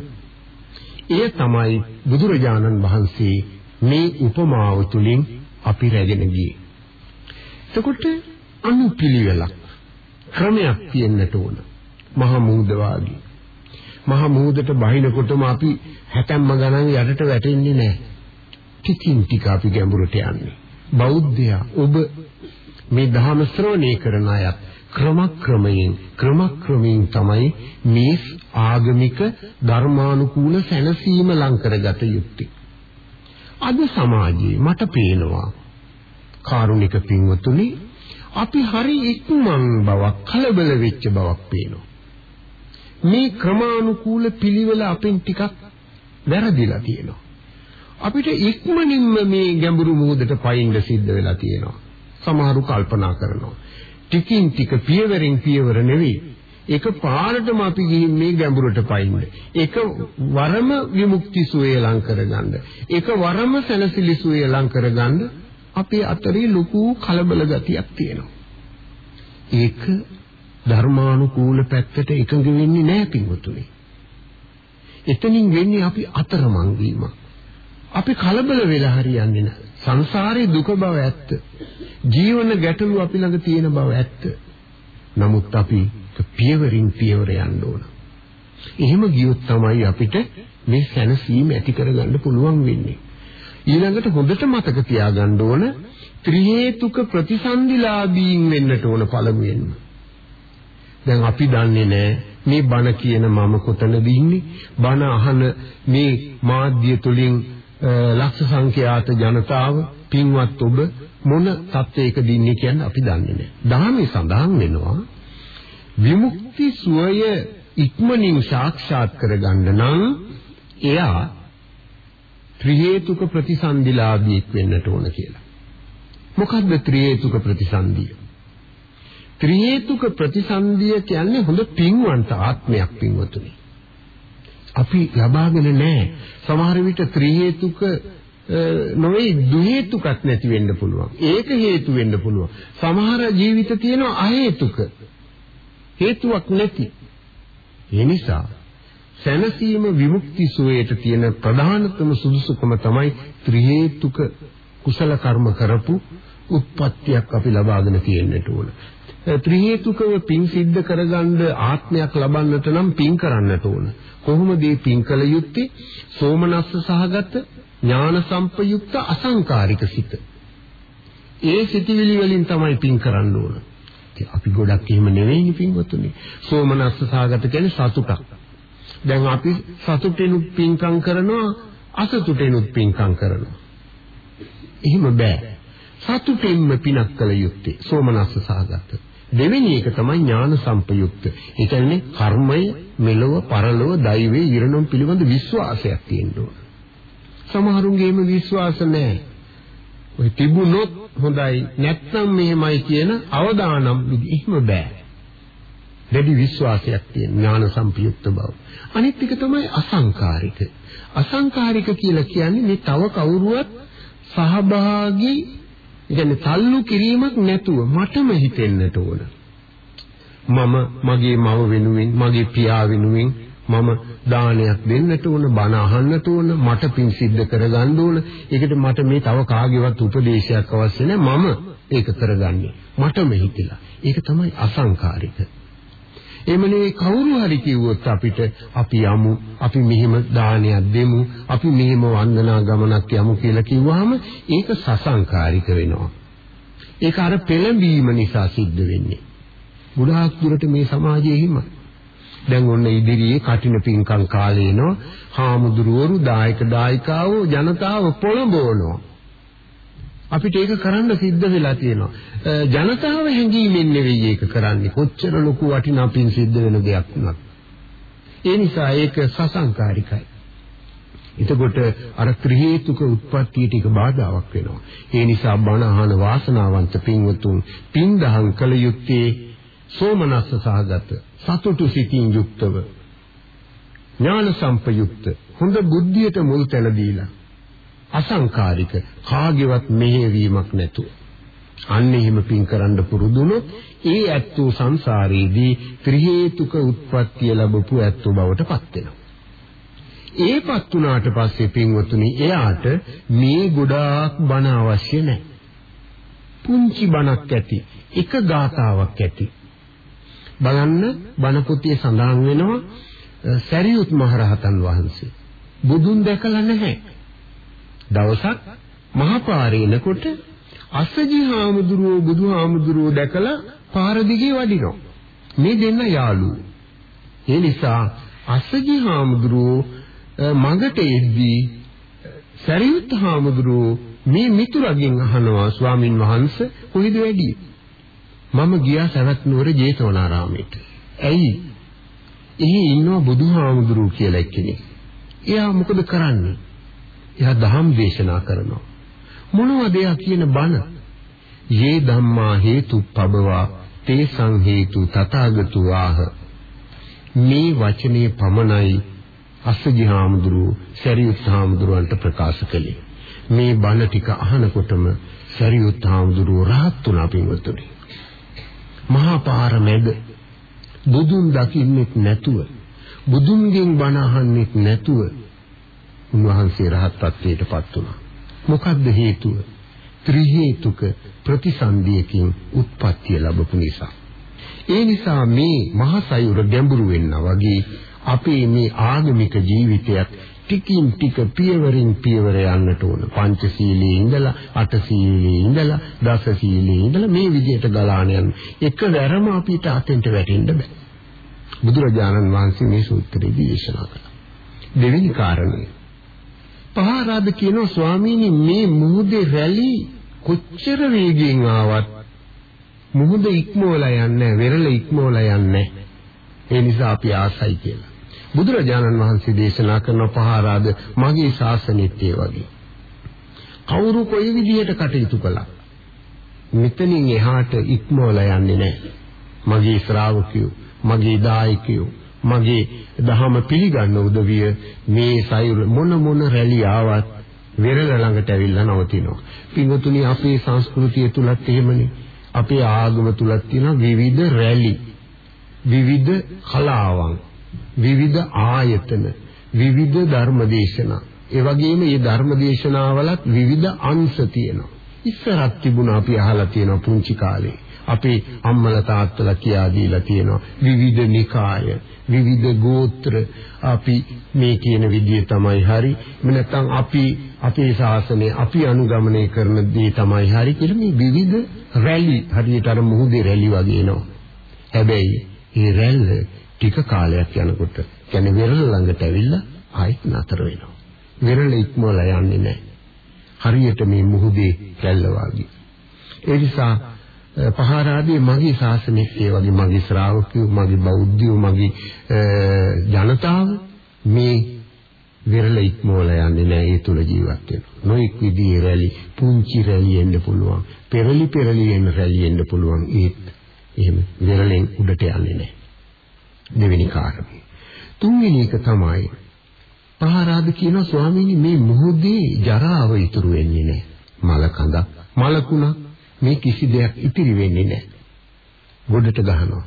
එය තමයි බුදුරජාණන් වහන්සේ මේ උපමාව තුලින් අපි රැගෙන ගියේ. එතකොට අනුපිළිවෙලක් ක්‍රමයක් තියෙන්නට ඕන. මහා මූද වාගේ. මහා මූදට බහිනකොටම අපි හැතැම්ම ගණන් යටට වැටෙන්නේ නැහැ. ටිකින් ටික අපි ගැඹුරට යන්නේ. බෞද්ධයා ඔබ මේ ධර්ම ශ්‍රවණය කරන අයත් ක්‍රමක්‍රමයෙන් ක්‍රමක්‍රමයෙන් තමයි මේ ආගමික ධර්මානුකූල සැනසීම ලං කරගත යුත්තේ. අද සමාජයේ මට පේනවා කාරුණික පින්වතුනි අපි හරි ඉක්මන් බවක් කලබල වෙච්ච බවක් පේනවා. මේ ක්‍රමානුකූල පිළිවෙල අපෙන් ටිකක් වැරදිලා තියෙනවා. අපිට ඉක්මනින්ම මේ ගැඹුරු මොහොතට පයින්න සිද්ධ වෙලා තියෙනවා. සමහරු කල්පනා කරනවා. ටිකින් ටික පියවරෙන් පියවර නෙවෙයි. එක පාරටම අපි ගිහින් මේ ගැඹුරට පයින්න. එක වරම විමුක්ති සුවය ලං කරගන්න. එක වරම සැනසිලි සුවය ලං කරගන්න අපේ අතරේ ලොකු කලබල ගතියක් තියෙනවා. ඒක ධර්මානුකූල පැත්තට එකඟ වෙන්නේ නැහැ පින්වතුනි. එතනින් වෙන්නේ අපි අතරමං වීම. අපි කලබල වෙලා හරියන්නේ නැහැ. සංසාරේ දුක බව ඇත්ත. ජීවන ගැටලු අපි ළඟ තියෙන බව ඇත්ත. නමුත් අපි පියවරින් පියවර යන්න ඕන. එහෙම ගියොත් තමයි අපිට මේ සැනසීම ඇති කරගන්න පුළුවන් වෙන්නේ. ඊළඟට හොඳට මතක තියාගන්න ඕන ත්‍රි හේතුක ප්‍රතිසන්දිලාභීන් වෙන්නට ඕන පළමුවෙන්ම. දැන් අපි දන්නේ නැහැ මේ බණ කියන මම කොතනද ඉන්නේ? බණ අහන මේ මාධ්‍ය තුලින් ලක්ෂ සංඛ්‍යාත ජනතාව පින්වත් ඔබ මොන තත්වයකද ඉන්නේ කියන්නේ අපි දන්නේ නැහැ. ධර්මයේ සඳහන් වෙනවා විමුක්ති සුවය ඉක්මනින් සාක්ෂාත් කරගන්න නම් එයා ත්‍රි හේතුක ප්‍රතිසන්දිලාභීක් වෙන්නට ඕන කියලා. මොකද්ද ත්‍රි හේතුක ප්‍රතිසන්දිය? ත්‍රි හේතුක ප්‍රතිසන්දිය කියන්නේ හොඳ පින්වන්ත ආත්මයක් පින්වතුනි. අපි ලබාගෙන නැහැ. සමහර විට ත්‍රි හේතුක නොවේ දු හේතුකක් නැති වෙන්න පුළුවන්. ඒක හේතු වෙන්න පුළුවන්. සමහර ජීවිත තියෙනවා අ හේතුක. හේතුවක් නැති. ඒ නිසා සැනසීම විමුක්ති සුවයට තියෙන ප්‍රධානතම සුදුසුකම තමයි ත්‍රි හේතුක කුසල කර්ම කරපු උත්පත්තියක් අපි ලබාගෙන තියෙන්නට ඕන. ත්‍රි හේතුකව පින් සිද්ධ කරගන්න ආත්මයක් ලබන්නට නම් පින් කරන්නට ඕන. කොහොමද මේ පින් කළ යුත්තේ? සෝමනස්ස සහගත ඥාන සම්පයුක්ත අසංකාරික සිත. ඒ සිතිවිලි වලින් තමයි පින් කරන්න ඕන. අපි ගොඩක් එහෙම නෙවෙයිනේ පින්වතුනි. සෝමනස්ස සහගත කියන්නේ සතුටක්. දැන් අපි සතුටිනුත් පින්කම් කරනවා අසතුටිනුත් පින්කම් කරනවා. එහෙම බෑ. සතුටින්ම පිනක් කළ යුත්තේ සෝමනස්ස සහගත. දෙවෙනි එක තමයි ඥාන සම්පයුක්ත. ඒ කියන්නේ කර්මය මෙලොව පරලොව දෛවයේ ඉරණම් පිළිබඳ විශ්වාසයක් තියෙන්න ඕන. සමහරුන්ගේම විශ්වාස නැහැ. ඔය තිබුණොත් හොඳයි නැත්නම් මෙහෙමයි කියන අවදානම් එහෙම බෑ. දැඩි විශ්වාසයක් තියෙන ඥාන සම්පයුක්ත බව. අනිත් එක තමයි අසංකාරික. අසංකාරික කියලා කියන්නේ මේ තව කවුරුවත් සහභාගී කියන්නේ තල්ලු කිරීමක් නැතුව මටම හිතෙන්නට ඕන. මම මගේ මව වෙනුවෙන් මගේ පියා වෙනුවෙන් මම දානයක් දෙන්නට ඕන බණ අහන්නට ඕන මට පින් සිද්ධ කරගන්න ඕන ඒකට මට මේ තව කාගේවත් උපදේශයක් අවශ්‍ය නැහැ මම ඒක කරගන්නේ මටම හිතිලා ඒක තමයි අසංකාරික එමනේ කවුරු හරි කිව්වොත් අපිට අපි යමු අපි මෙහෙම දානයක් දෙමු අපි මෙහෙම වන්දනා ගමනක් යමු කියලා කිව්වහම ඒක සසංකාරික වෙනවා. ඒක අර පෙළඹීම නිසා සිද්ධ වෙන්නේ. ගොඩාක් දුරට මේ සමාජයේ හිම දැන් ඔන්න ඉදිරියේ කටින පින්කම් කාලේ එනවා. හාමුදුරුවරු දායක දායිකාවෝ ජනතාව පොළඹවනවා. අපිට ඒක කරන්න සිද්ධ වෙලා තියෙනවා. ජනතාව හැංගීමෙන් නෙවෙයි ඒක කරන්නේ. කොච්චර ලොකු වටිනා පින් සිද්ධ වෙන දෙයක් වුණත්. ඒ නිසා ඒක සසංකාරිකයි. එතකොට අර ත්‍රි හේතුක උත්පත්තිය ටික බාධාවක් වෙනවා. ඒ නිසා බණ අහන වාසනාවන්ත පින්වතුන් පින් දහම් කළ යුත්තේ සෝමනස්ස සහගත සතුටු සිතින් යුක්තව ඥාන සම්පයුක්ත හොඳ බුද්ධියට මුල් තැන දීලා අසංකාරික කාගේවත් මෙහෙවීමක් නැතුව අන්න එහෙම පින් කරන්න පුරුදුනොත් ඒ ඇත්තෝ සංසාරයේදී ත්‍රි හේතුක උත්පත්තිය ලැබපු ඇත්තෝ බවට පත් වෙනවා. ඒපත් උනාට පස්සේ පින්වතුනි එයාට මේ ගොඩාක් බණ අවශ්‍ය නැහැ. පුංචි බණක් ඇති, එක ගාතාවක් ඇති. බලන්න බණ පොතේ සඳහන් වෙනවා සරියුත් මහරහතන් වහන්සේ බුදුන් දැකලා නැහැ. දවසක් මහපාරේනකොට අස්සජි හාමුදුරුවෝ බුදුහාමුදුරුවෝ දැකලා පාර දිගේ වඩිනවා. මේ දෙන්න යාළුවෝ. ඒ නිසා අස්සජි හාමුදුරුවෝ මඟට එද්දී සරියුත් හාමුදුරුවෝ මේ මිතුරගෙන් අහනවා ස්වාමින් වහන්සේ කොහෙද වැඩි? මම ගියා සවැත් නුවර ජේතවනාරාමයට. ඇයි? එහි ඉන්නවා බුදුහාමුදුරුවෝ කියලා එක්කෙනෙක්. එයා මොකද කරන්නේ? එයා ධම් දේශනා කරනවා. මොනවද එයා කියන බණ? යේ ධම්මා හේතුප්පබවා තේසං හේතු තථාගතු ආහ. මේ වචනේ පමණයි අස්සජි හාමුදුරුව සරියුත් හාමුදුරුවන්ට ප්‍රකාශ කළේ. මේ බණ ටික අහනකොටම සරියුත් හාමුදුරුව රහත් වුණා පින්වතුනි. මහා පාර මැද බුදුන් දකින්නෙත් නැතුව බුදුන්ගෙන් බණ අහන්නෙත් නැතුව උන්වහන්සේ රහත් ත්වයටපත් වුණා. මොකද්ද හේතුව? ත්‍රි හේතුක ප්‍රතිසන්දියකින් උත්පත්තිය ලැබපු නිසා. ඒ නිසා මේ මහසයුර ගැඹුරු වෙන්නා වගේ අපේ මේ ආගමික ජීවිතයත් ටිකින් ටික පියවරින් පියවර යන්නට ඕන. පංචශීලයේ ඉඳලා අටශීලයේ ඉඳලා දසශීලයේ ඉඳලා මේ විදිහට ගලාන යන එකවරම අපිට අතෙන්ට වැටෙන්න බෑ. බුදුරජාණන් වහන්සේ මේ සූත්‍රයේදී දේශනා කළා. දෙවෙනි කාරණය පහරාද කියනවා ස්වාමීනි මේ මුහුදේ රැලි කොච්චර වේගයෙන් ආවත් මුහුද ඉක්මවලා යන්නේ වෙරළ ඉක්මවලා යන්නේ ඒ නිසා අපි ආසයි කියලා. බුදුරජාණන් වහන්සේ දේශනා කරන පහරාද මගේ ශාසනෙත් ඒ වගේ. කවුරු කොයි විදිහට කටයුතු කළා? මෙතනින් එහාට ඉක්මවලා යන්නේ නැහැ. මගේ ශ්‍රාවකයෝ මගේ දායකයෝ මගේ දහම පිළිගන්න උදවිය මේ සයුර මොන මොන රැලි ආවත් වෙරළ ළඟට ඇවිල්ලා නවතිනවා. පින්වතුනි අපේ සංස්කෘතිය තුලත් එහෙමනේ. අපේ ආගම තුලත් තියෙන විවිධ රැලි, විවිධ කලාවන්, විවිධ ආයතන, විවිධ ධර්මදේශනා. ඒ වගේම මේ ධර්මදේශනාවලත් විවිධ අංශ තියෙනවා. ඉස්සරත් තිබුණා අපි අහලා තියෙනවා පුංචි කාලේ. අපේ අම්මලා තාත්තලා කියා දීලා තියෙනවා. විවිධ නිකාය විවිධ ගෝත්‍ර. අපි මේ කියන විදිය තමයි හරි. නැත්නම් අපි අපේ ශාසනය අපි අනුගමනය කරන දේ තමයි හරි කියලා මේ විවිධ රැලි හරියට අර මුහුදේ රැලි වගේ එනවා. හැබැයි මේ රැල්ල ටික කාලයක් යනකොට කියන්නේ වෙරළ ළඟට ඇවිල්ලා ආයෙත් නතර වෙනවා. වෙරළ ඉක්මවලා යන්නේ නැහැ. හරියට මේ මුහුදේ රැල්ල වගේ. ඒ නිසා පහරාදී මගේ ශාසනයේ ඒ වගේ මගේ ශ්‍රාවකයෝ මගේ බෞද්ධයෝ මගේ ජනතාව මේ විරල ඉක්මවල යන්නේ නැහැ ඒ තුල ජීවත් වෙනවා නොඑක් විදිහේ රැලි පුංචි රැලි එන්න පුළුවන් පෙරලි පෙරලි එන්න රැලි එන්න පුළුවන් ඒත් එහෙම විරලෙන් උඩට යන්නේ නැහැ දෙවෙනි කාරණේ. තුන්වෙනි එක තමයි පහරාද කියන ස්වාමීනි මේ මොහොතේ ජරාව ඉතුරු වෙන්නේ නැහැ. මල කඳක් මලකුණක් මේ කිසි දෙයක් ඉතිරි වෙන්නේ නැහැ. ගොඩට ගහනවා.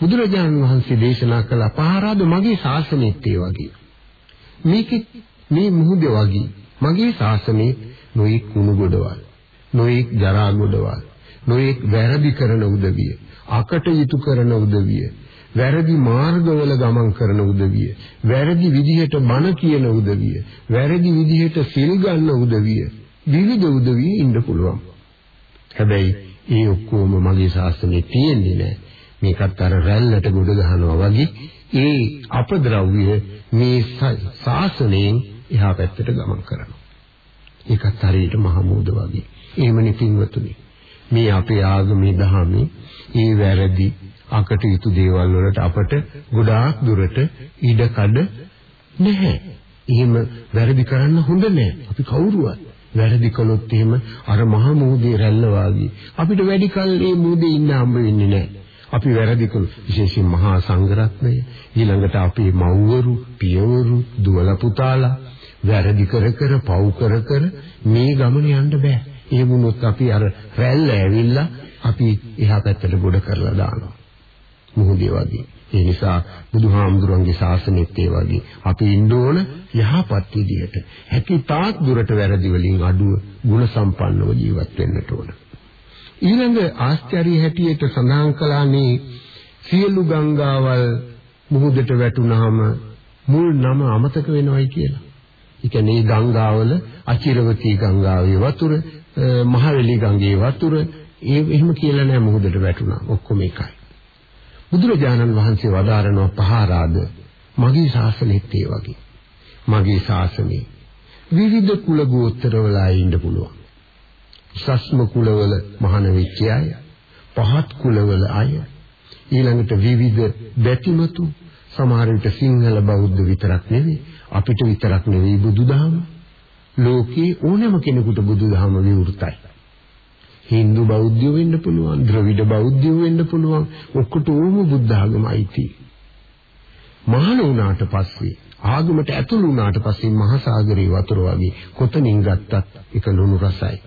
බුදුරජාණන් වහන්සේ දේශනා කළ පහරාද මගේ ශාසනයත් ඒ වගේ. මේකේ මේ මුහුද වගේ මගේ ශාසනයේ නොයෙක් කුණු ගොඩවල් නොයෙක් ජරා ගොඩවල් නොයෙක් වැරදි කරන උදවිය අකටයුතු කරන උදවිය වැරදි මාර්ගවල ගමන් කරන උදවිය වැරදි විදිහට බණ කියන උදවිය වැරදි විදිහට සිල් ගන්න උදවිය විවිධ උදවිය ඉන්න පුළුවන් හැබැයි ඒ ඔක්කොම මගේ ශාස්ත්‍රයේ තියෙන්නේ නැහැ මේකත් අර රැල්ලට ගොඩ ගහනවා වගේ ඒ අපද්‍රව්‍ය මේ ශාසනයෙන් එහා පැත්තට ගමන් කරනවා. ඒකත් හරියට මහමෝද වගේ. එහෙමනේ පින්වතුනි. මේ අපේ ආගමේ දහමේ මේ වැරදි අකටයුතු දේවල් වලට අපට ගොඩාක් දුරට ඉඩකඩ නැහැ. එහෙම වැරදි කරන්න හොඳ නැහැ. අපි කවුරුවත් වැරදි කළොත් එහෙම අර මහ මෝදේ රැල්ල වාගේ අපිට වැඩි කල් මේ මෝදේ ඉන්න හම්බ වෙන්නේ නැහැ. අපි වැරදි කළු විශේෂයෙන් මහා සංඝරත්නය ඊළඟට අපේ මව්වරු පියවරු දුවල පුතාලා වැරදි කර කර පව් කර කර මේ ගමන යන්න බෑ. ඒ වුණොත් අපි අර රැල්ල ඇවිල්ලා අපි එහා පැත්තට ගොඩ කරලා දානවා. මොහොතේ වගේ. ඒ නිසා බුදුහාමුදුරන්ගේ ශාසනෙත් ඒ වගේ අපි ඉන්න ඕන යහපත් විදියට හැකි තාක් දුරට වැරදි වලින් අඩුව ಗುಣ සම්පන්නව ජීවත් වෙන්නට ඕන ඊළඟ ආශ්චර්ය හැටියට සඳහන් කළානේ සියලු ගංගාවල් මුහුදට වැටුනහම මුල් නම අමතක වෙනවයි කියලා. ඒ කියන්නේ ගංගාවල අචිරවතී ගංගාවේ වතුර, මහවැලි ගඟේ වතුර ඒ එහෙම කියලා නෑ මුහුදට වැටුණා. ඔක්කොම එකයි. බුදුරජාණන් වහන්සේ වදාරනවා පහාරාද මගේ ශාසනෙත් ඒ වගේ. මගේ ශාසනේ විවිධ කුල ගෝත්‍රවල ඉන්න පුළුවන්. සස්ම කුලවල මහාන වෙච්ච අය, පහත් කුලවල අය, ඊළඟට විවිධ බැතිමතු සමහර විට සිංහල බෞද්ධ විතරක් නෙවෙයි අපිට විතරක් නෙවෙයි බුදුදහම ලෝකේ ඕනෑම කෙනෙකුට බුදුදහම විවෘතයි. Hindu බෞද්ධයෝ වෙන්න පුළුවන්, ද්‍රවිඩ බෞද්ධයෝ වෙන්න පුළුවන්, ඔක්කොටම බුද්ධ ආගමයිති. මහාන වුණාට පස්සේ ආගමට ඇතුළු වුණාට පස්සේ මහා සාගරයේ වතුර වගේ කොතනින් ගත්තත් එක ලුණු රසයි.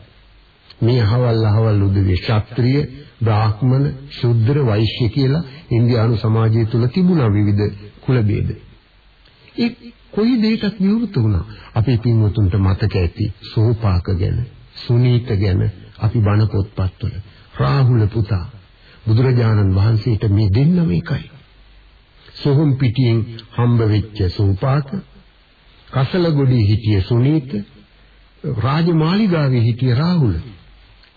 මේ අහවල් අහවල් උදවිය ශාස්ත්‍රීය බ්‍රාහ්මණ ශුද්‍ර වෛශ්‍ය කියලා ඉන්දියානු සමාජය තුල තිබුණා විවිධ කුල ભેද. ඒ කොයි දෙයකත් විවෘත වුණා. අපේ පින්වතුන්ට මතක ඇති සෝපාක ගැන, සුනීත ගැන අපි බණ පොත්පත්වල රාහුල පුතා බුදුරජාණන් වහන්සේට මේ දෙන්නම එකයි. සෝහම් පිටියෙන් හම්බ වෙච්ච සෝපාක කසලගොඩේ හිටිය සුනීත රාජමාලිගාවේ හිටිය රාහුල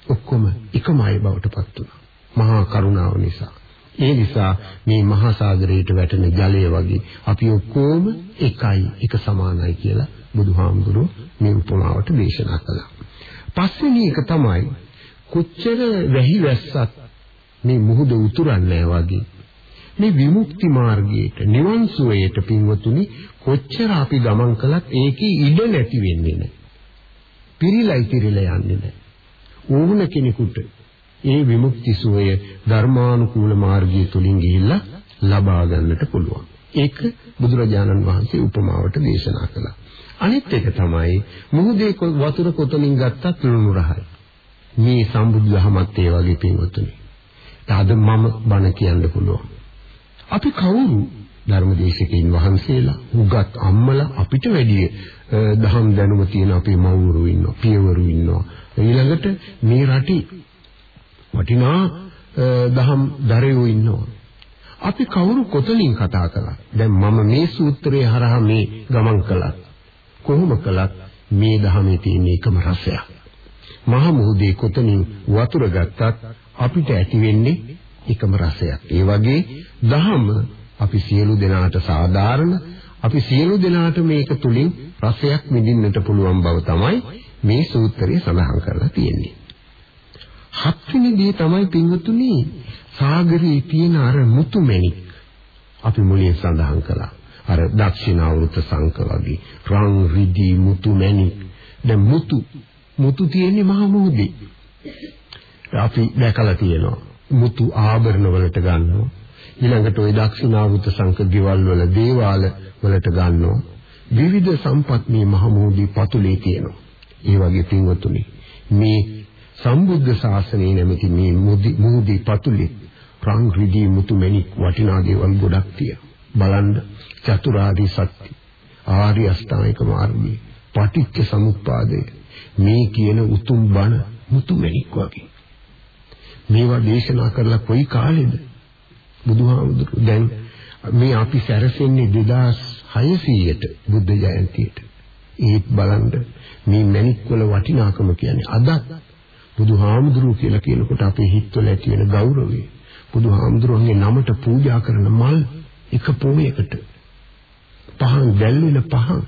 ඔක්කොම එකම අය බවට පත් වුණා. මහා කරුණාව නිසා. ඒ නිසා මේ මහා සාගරයට වැටෙන ජලය වගේ අපි ඔක්කොම එකයි එක සමානයි කියලා බුදුහාමුදුරුවෝ මේ උපමාවට දේශනා කළා. පස්වෙනි එක තමයි කොච්චර වැහි වැස්සත් මේ මුහුද උතුරන්නේ වගේ මේ විමුක්ති මාර්ගයට නිවන් සුවයට පින්වතුනි කොච්චර අපි ගමන් කළත් ඒකේ ඉඩ නැති වෙන්නේ නැහැ. පිරීලා ඉතිරිලා යන්නේ නැහැ. ඕන කෙනෙකුට ඒ විමුක්ති සුවය ධර්මානුකූල මාර්ගය තුලින් ගිහිල්ලා ලබා ගන්නට පුළුවන්. ඒක බුදුරජාණන් වහන්සේ උපමාවට දේශනා කළා. අනිත් එක තමයි මුහුදේ වතුර කොතනින් ගත්තත් ලුණු රහයි. මේ සම්බුදු දහමත් ඒ වගේ පින්වතුනි. අද මම බණ කියන්න පුළුවන්. අපි කවුරු ධර්මදේශකයන් වහන්සේලා උගත් අම්මලා අපිට වැඩිය දහම් දැනුම තියෙන අපේ මව්වරු ඉන්නවා පියවරු ඉන්නවා ඊළඟට මේ රටේ වටිනා දහම් දරයෝ ඉන්නවා. අපි කවුරු කොතනින් කතා කළා? දැන් මම මේ සූත්‍රයේ හරහා මේ ගමන් කළා. කොහොම කළත් මේ දහමේ තියෙන එකම රසයක්. මහ මුහුදේ කොතනින් වතුර ගත්තත් අපිට ඇති වෙන්නේ එකම රසයක්. ඒ වගේ දහම අපි සියලු දෙනාට සාධාරණ අපි සියලු දෙනාට මේක තුලින් රසයක් විඳින්නට පුළුවන් බව තමයි මේ සූත්‍රයේ සඳහන් කරලා තියෙන්නේ. හත්වෙනි දේ තමයි පින්වතුනි සාගරයේ තියෙන අර මුතුමැණික් අපි මුලින් සඳහන් කළා. අර දක්ෂිනාවෘත සංක වගේ රන් රිදී මුතුමැණික්. දැන් මුතු මුතු තියෙන්නේ මහ මුහුදේ. අපි දැකලා තියෙනවා. මුතු ආභරණ වලට ගන්නවා. ඊළඟට ওই දක්ෂිනාවුත සංක ගෙවල් වල දේවාල වලට ගන්නවා. විවිධ සම්පත් මේ මහමෝධි පතුලේ තියෙනවා. ඒ වගේ පින්වතුනි මේ සම්බුද්ධ ශාසනයේ නැමැති මේ මෝධි පතුලේ ප්‍රාං රිදී මුතු මැණික් වටිනා දේවල් ගොඩක් තියෙනවා. බලන්න චතුරාර්ය සත්‍ය ආර්ය අෂ්ටාංගික මාර්ගය පටිච්ච සමුප්පාදය. මේ කියන උතුම් බණ මුතු මැණික් වගේ. මේවා දේශනා කරලා කොයි කාලෙද? බුදුහාමුදුරු දැන් මේ අපි සැරසෙන්නේ 2600ට බුද්ධ ජයන්තියට. ඒත් බලන්න මේ මැණික් වල වටිනාකම කියන්නේ අදත් බුදුහාමුදුරු කියලා කියනකොට අපේ හිතවල ඇති වෙන ගෞරවය. බුදුහාමුදුරන්ගේ නමට පූජා කරන මල් එක පොමයකට පහන් දැල් වෙන පහන්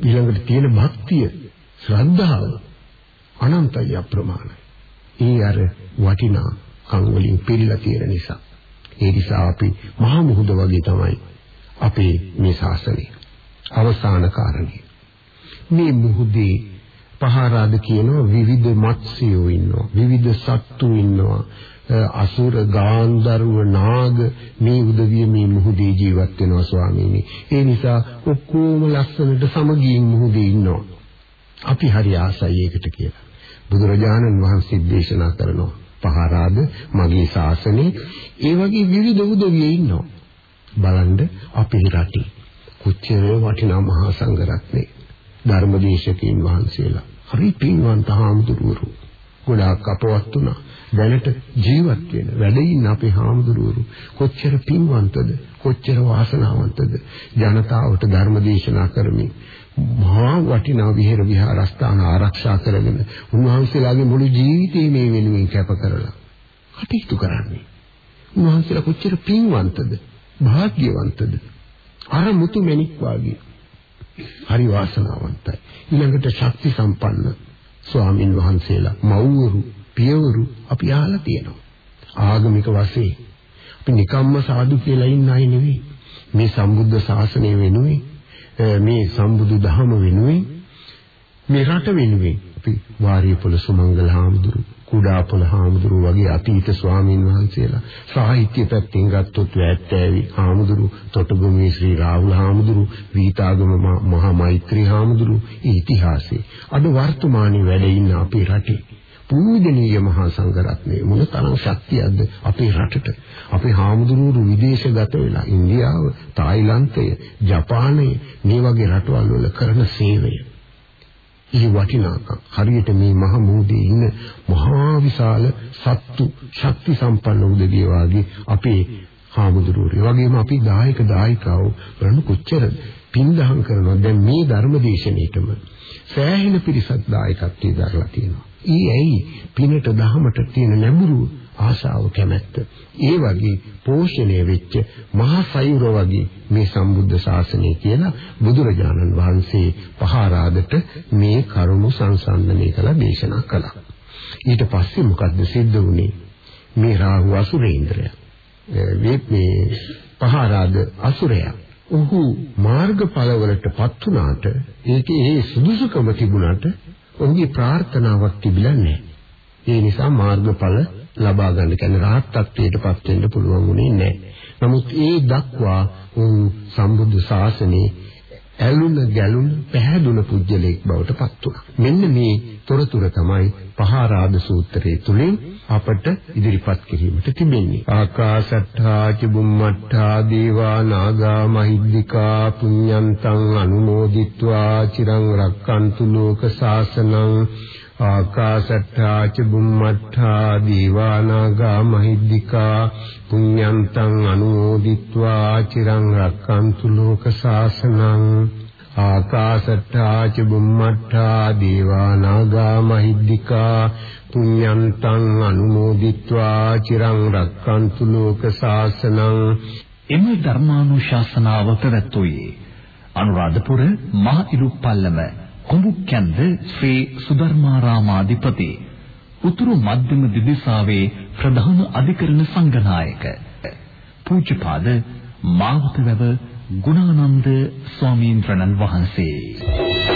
ඊළඟට තියෙන භක්තිය ශ්‍රද්ධාව අනන්තයි අප්‍රමාණයි. ඒ අර වටිනා කන් වලින් පිරීලා තියෙන නිසා. ඒ නිසා අපි මහා මුහුද වගේ තමයි අපේ මේ ශාසනය. අවසාන කාරණේ. මේ මුහුදේ පහරාද කියනවා විවිධ මත්ස්‍යයෝ ඉන්නවා. විවිධ සත්තු ඉන්නවා. අසුර ගාන්ධර්ව නාග මේ උදවිය මේ මුහුදේ ජීවත් වෙනවා ස්වාමීනි. ඒ නිසා ඔක්කොම ලස්සනට සමගියෙන් මුහුදේ ඉන්නවා. අපි හරි ආසයි ඒකට කියලා. බුදුරජාණන් වහන්සේ දේශනා කරනවා. පහරාද මගේ ශාසනේ ඒ වගේ විවිධ උදවිය ඉන්නවා. බලන්න අපේ රටේ කොච්චර වටිනා මහා සංඝරත්නේ ධර්මදේශකයන් වහන්සේලා හරි පින්වන්ත හාමුදුරුවෝ ගොඩාක් අපවත් වුණා. දැනට ජීවත් වෙන වැඩ ඉන්න අපේ හාමුදුරුවරු කොච්චර පින්වන්තද කොච්චර වාසනාවන්තද ජනතාවට ධර්ම දේශනා කරමින් මහා වටිනා විහෙර විහාරස්ථාන ආරක්ෂා කරගෙන උන්වහන්සේලාගේ මුළු ජීවිතේ මේ වෙනුවෙන් කැප කරලා කටයුතු කරන්නේ. උන්වහන්සේලා කොච්චර පින්වන්තද භාග්‍යවන්තද අර මුතු මැණික් වාගේ හරි වාසනාවන්තයි. ඊළඟට ශක්ති සම්පන්න ස්වාමින් වහන්සේලා මව්වරු පියවරු අපි අහලා තියෙනවා. ආගමික වශයෙන් අපි නිකම්ම සාදු කියලා ඉන්න අය නෙවෙයි. මේ සම්බුද්ධ ශාසනය වෙනුවෙන් මේ සම්බුදු දහම වෙනුවෙන් මේ රට වෙනුවෙන් අපි වාරියපොළ සුමංගල හාමුදුරු කුඩාපොළ හාමුදුරු වගේ අතීත ස්වාමීන් වහන්සේලා සාහිත්‍ය පැත්තෙන් ගත්තොත් වැත්තෑවි හාමුදුරු තොටගොමේ ශ්‍රී රාහුල හාමුදුරු වීතාගම මහා මෛත්‍රී හාමුදුරු ඉතිහාසයේ අද වර්තමානයේ වැඩ ඉන්න අපේ රටේ පූජනීය මහා සංඝරත්නය මොනතරම් ශක්තියක්ද අපේ රටට? අපේ හාමුදුරුවෝ විදේශගත වෙලා ඉන්දියාව තායිලන්තය ජපානය මේ වගේ රටවල් වල කරන සේවය. ඒ වටිනාකම්. හරියට මේ මහ මූදේ ඉන්න මහා විශාල සත්තු ශක්ති සම්පන්න උදවිය වාගේ අපේ හාමුදුරුවෝ. වගේම අපි දායක දායිකාවෝ කරන කොච්චර පින්දහම් කරනවා. දැන් මේ ධර්ම දේශනෙටම සෑහෙන පිරිසක් දායකත්වයේ දරලා තියෙනවා. ඊ ඇයි පිනට දහමට තියෙන නැඹුරු ආශාව කැමැත්ත. ඒ වගේ පෝෂණය වෙච්ච මහා සයුර වගේ මේ සම්බුද්ධ ශාසනය කියලා බුදුරජාණන් වහන්සේ පහරාදට මේ කරුණු සංසන්දනය කළ දේශනා කළා. ඊට පස්සේ මොකද්ද සිද්ධ වුනේ? මේ රාහු අසුරේන්ද්‍රය. මේ පහරාද අසුරයා ඔහු මාර්ගඵලවලටපත් වුණාට ඒකේ ඒ සුදුසුකම තිබුණාට ඔහුගේ ප්‍රාර්ථනාවක් තිබිලා නැහැ. ඒ නිසා මාර්ගඵල ලබා ගන්න කියන්නේ රහත් ත්වයටපත් වෙන්න පුළුවන් වුණේ නැහැ. නමුත් ඒ දක්වා උන් සම්බුද්ධ ශාසනයේ ඇලුන ගැලුන පැහැදුන පුජ්‍යලෙක් බවට පත් වුණා. මෙන්න මේ තොරතුර තමයි පහාරාද සූත්‍රයේ තුලින් අපට ඉදිරිපත් කිරීමට තිබෙන්නේ. ආකාශට්ඨා චුම්මට්ඨා දේවා නාග මහිද්దికා පුඤ්ඤන්තං අනුමෝදිත්වා චිරං රක්칸තු ලෝක සාසනං ආකාශට්ටා ච බුම්මට්ටා දීවානාගා මහිද්దికා පුඤ්ඤන්තං අනුමෝදිත්වා චිරං රක්칸තු ලෝක සාසනං ආකාශට්ටා ච බුම්මට්ටා දීවානාගා මහිද්దికා පුඤ්ඤන්තං අනුමෝදිත්වා චිරං රක්칸තු ලෝක සාසනං එම ධර්මානුශාසනාව පැවැත්වුවේ අනුරාධපුර මහ ඉරුප්පල්ලම කුඹුක්කන්ද ශ්‍රී සුධර්මාරාමාධිපති උතුරු මධ්‍යම දිදිසාවේ ප්‍රධාන අධිකරණ සංඝනායක පූජ්‍යපාද මාවතවැව ගුණානන්ද ස්වාමීන් වහන්සේ.